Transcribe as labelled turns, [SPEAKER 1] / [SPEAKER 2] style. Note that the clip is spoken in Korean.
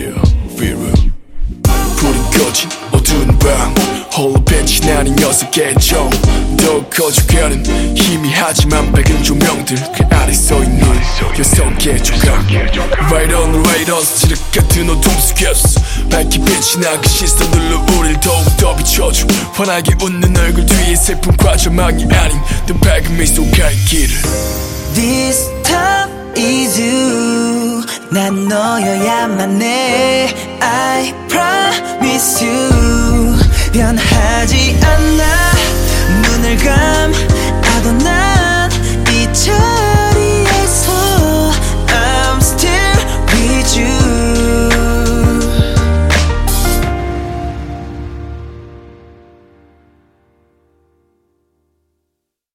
[SPEAKER 1] Yeah, fever. 불이 꺼진 어두운 밤. 홀로 벤치 나는 녀석의 정더 커져가는 희미하지만 밝은 조명들 그 아래 서있는 여성의 조각 Right on, right on 스치륵 같은 어둠 속였어 밝게 빛이 나그 시선들로 우릴 더욱더 비춰줘. 환하게 웃는 얼굴 뒤에 슬픈 과저망이 아닌 더 밝은 미소 갈 길을.
[SPEAKER 2] This 난 너여야만 해. I promise you 않아